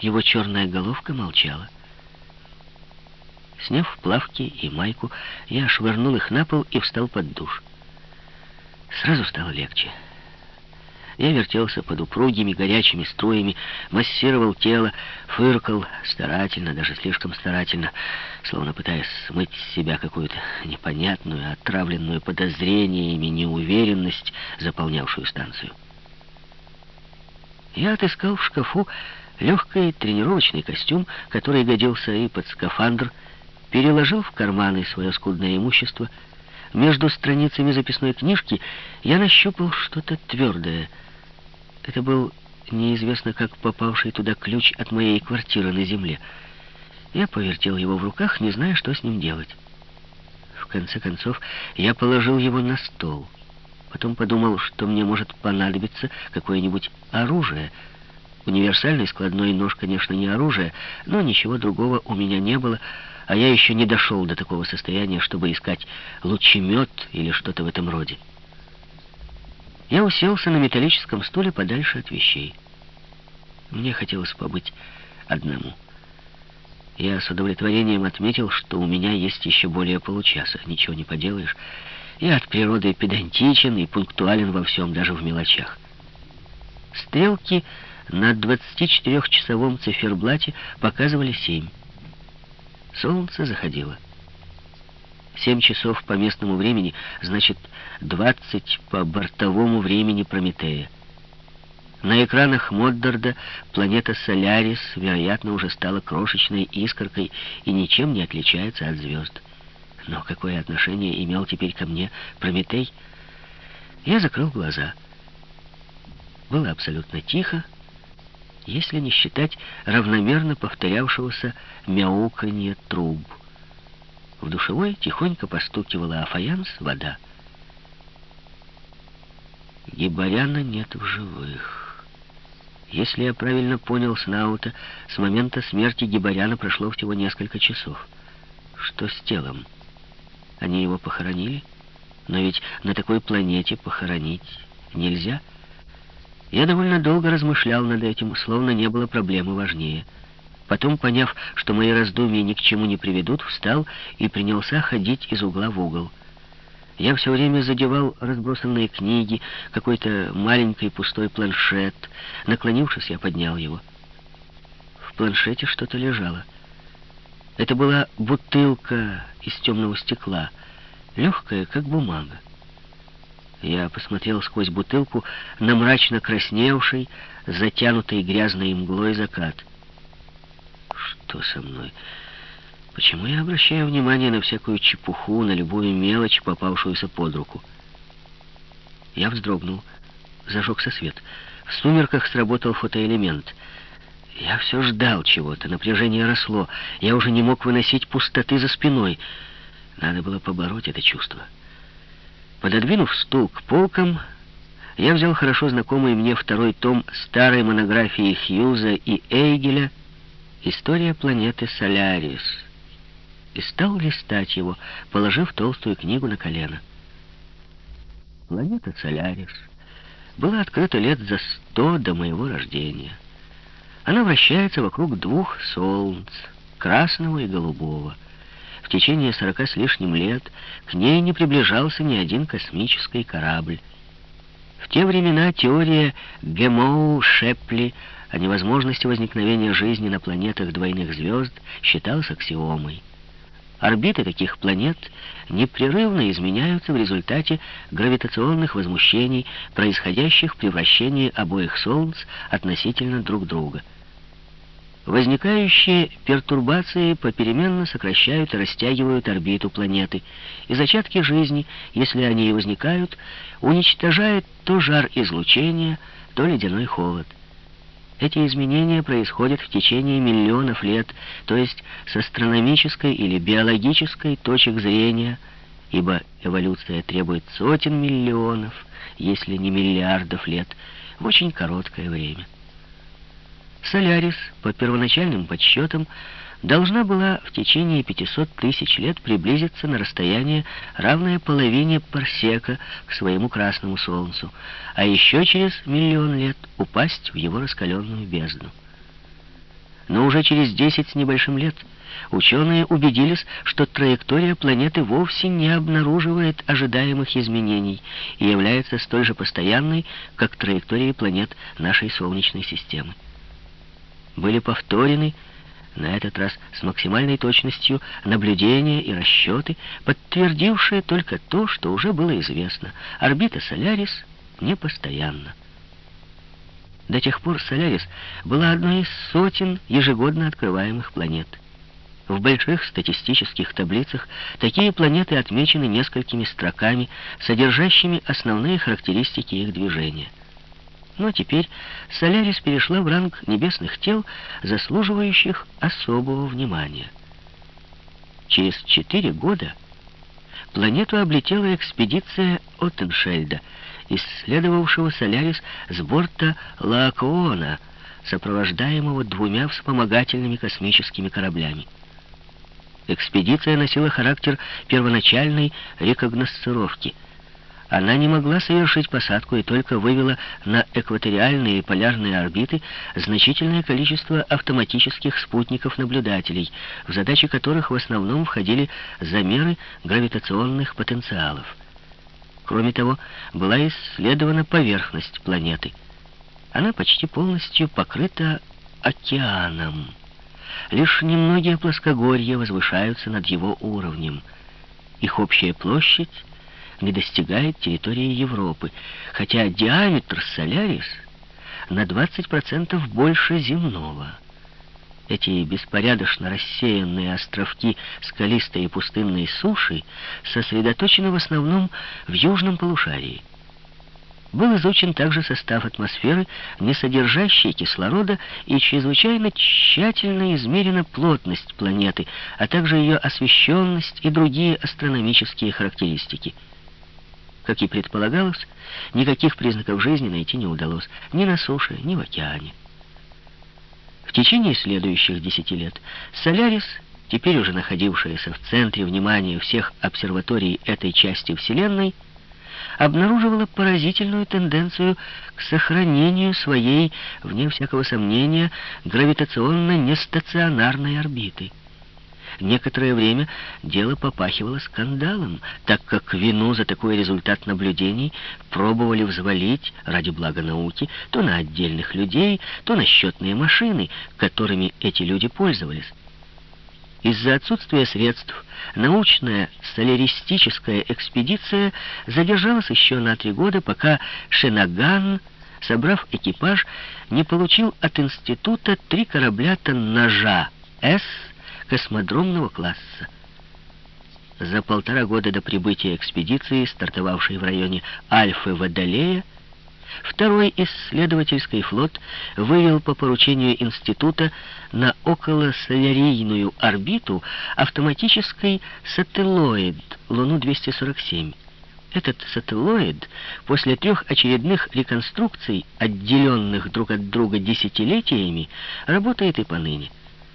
Его черная головка молчала. Сняв плавки и майку, я швырнул их на пол и встал под душ. Сразу стало легче. Я вертелся под упругими горячими струями, массировал тело, фыркал старательно, даже слишком старательно, словно пытаясь смыть с себя какую-то непонятную, отравленную подозрениями неуверенность, заполнявшую станцию. Я отыскал в шкафу легкий тренировочный костюм, который годился и под скафандр, переложил в карманы свое скудное имущество. Между страницами записной книжки я нащупал что-то твердое — это был неизвестно как попавший туда ключ от моей квартиры на земле. Я повертел его в руках, не зная, что с ним делать. В конце концов, я положил его на стол. Потом подумал, что мне может понадобиться какое-нибудь оружие. Универсальный складной нож, конечно, не оружие, но ничего другого у меня не было, а я еще не дошел до такого состояния, чтобы искать лучемет или что-то в этом роде. Я уселся на металлическом стуле подальше от вещей. Мне хотелось побыть одному. Я с удовлетворением отметил, что у меня есть еще более получаса. Ничего не поделаешь. Я от природы педантичен и пунктуален во всем, даже в мелочах. Стрелки на 24-часовом циферблате показывали семь. Солнце заходило. Семь часов по местному времени, значит, двадцать по бортовому времени Прометея. На экранах Моддарда планета Солярис, вероятно, уже стала крошечной искоркой и ничем не отличается от звезд. Но какое отношение имел теперь ко мне Прометей? Я закрыл глаза. Было абсолютно тихо, если не считать равномерно повторявшегося мяуканье труб. В душевой тихонько постукивала о фаянс вода. Гибаряна нет в живых. Если я правильно понял Снаута, с момента смерти Гибаряна прошло всего несколько часов. Что с телом? Они его похоронили? Но ведь на такой планете похоронить нельзя. Я довольно долго размышлял над этим, словно не было проблемы важнее — Потом, поняв, что мои раздумья ни к чему не приведут, встал и принялся ходить из угла в угол. Я все время задевал разбросанные книги, какой-то маленький пустой планшет. Наклонившись, я поднял его. В планшете что-то лежало. Это была бутылка из темного стекла, легкая, как бумага. Я посмотрел сквозь бутылку на мрачно красневший, затянутый грязной мглой закат — что со мной? Почему я обращаю внимание на всякую чепуху, на любую мелочь, попавшуюся под руку? Я вздрогнул. Зажегся свет. В сумерках сработал фотоэлемент. Я все ждал чего-то, напряжение росло. Я уже не мог выносить пустоты за спиной. Надо было побороть это чувство. Пододвинув стул к полкам, я взял хорошо знакомый мне второй том старой монографии Хьюза и Эйгеля История планеты Солярис. И стал листать его, положив толстую книгу на колено. Планета Солярис была открыта лет за сто до моего рождения. Она вращается вокруг двух солнц, красного и голубого. В течение сорока с лишним лет к ней не приближался ни один космический корабль. В те времена теория Гемоу-Шепли о невозможности возникновения жизни на планетах двойных звезд считалась аксиомой. Орбиты таких планет непрерывно изменяются в результате гравитационных возмущений, происходящих при вращении обоих Солнц относительно друг друга. Возникающие пертурбации попеременно сокращают и растягивают орбиту планеты, и зачатки жизни, если они и возникают, уничтожают то жар излучения, то ледяной холод. Эти изменения происходят в течение миллионов лет, то есть с астрономической или биологической точек зрения, ибо эволюция требует сотен миллионов, если не миллиардов лет, в очень короткое время. Солярис, по первоначальным подсчетам, должна была в течение 500 тысяч лет приблизиться на расстояние, равное половине парсека к своему красному солнцу, а еще через миллион лет упасть в его раскаленную бездну. Но уже через 10 с небольшим лет ученые убедились, что траектория планеты вовсе не обнаруживает ожидаемых изменений и является столь же постоянной, как траектории планет нашей Солнечной системы. Были повторены, на этот раз с максимальной точностью, наблюдения и расчеты, подтвердившие только то, что уже было известно. Орбита Солярис непостоянна. До тех пор Солярис была одной из сотен ежегодно открываемых планет. В больших статистических таблицах такие планеты отмечены несколькими строками, содержащими основные характеристики их движения. Но теперь Солярис перешла в ранг небесных тел, заслуживающих особого внимания. Через четыре года планету облетела экспедиция Оттеншельда — исследовавшего Солярис с борта Лаокоона, сопровождаемого двумя вспомогательными космическими кораблями. Экспедиция носила характер первоначальной рекогносцировки. Она не могла совершить посадку и только вывела на экваториальные и полярные орбиты значительное количество автоматических спутников-наблюдателей, в задачи которых в основном входили замеры гравитационных потенциалов. Кроме того, была исследована поверхность планеты. Она почти полностью покрыта океаном. Лишь немногие плоскогорья возвышаются над его уровнем. Их общая площадь не достигает территории Европы, хотя диаметр Солярис на 20% больше земного. Эти беспорядочно рассеянные островки скалистой и пустынной суши сосредоточены в основном в южном полушарии. Был изучен также состав атмосферы, не содержащей кислорода, и чрезвычайно тщательно измерена плотность планеты, а также ее освещенность и другие астрономические характеристики. Как и предполагалось, никаких признаков жизни найти не удалось ни на суше, ни в океане. В течение следующих десяти лет Солярис, теперь уже находившаяся в центре внимания всех обсерваторий этой части Вселенной, обнаруживала поразительную тенденцию к сохранению своей, вне всякого сомнения, гравитационно-нестационарной орбиты. Некоторое время дело попахивало скандалом, так как вину за такой результат наблюдений пробовали взвалить ради блага науки то на отдельных людей, то на счетные машины, которыми эти люди пользовались. Из-за отсутствия средств научная соляристическая экспедиция задержалась еще на три года, пока Шенаган, собрав экипаж, не получил от института три корабля тоннажа «С» космодромного класса. За полтора года до прибытия экспедиции, стартовавшей в районе Альфы Водолея, второй исследовательский флот вывел по поручению института на околосолярийную орбиту автоматический сателлоид Луну-247. Этот сателлоид после трех очередных реконструкций, отделенных друг от друга десятилетиями, работает и поныне.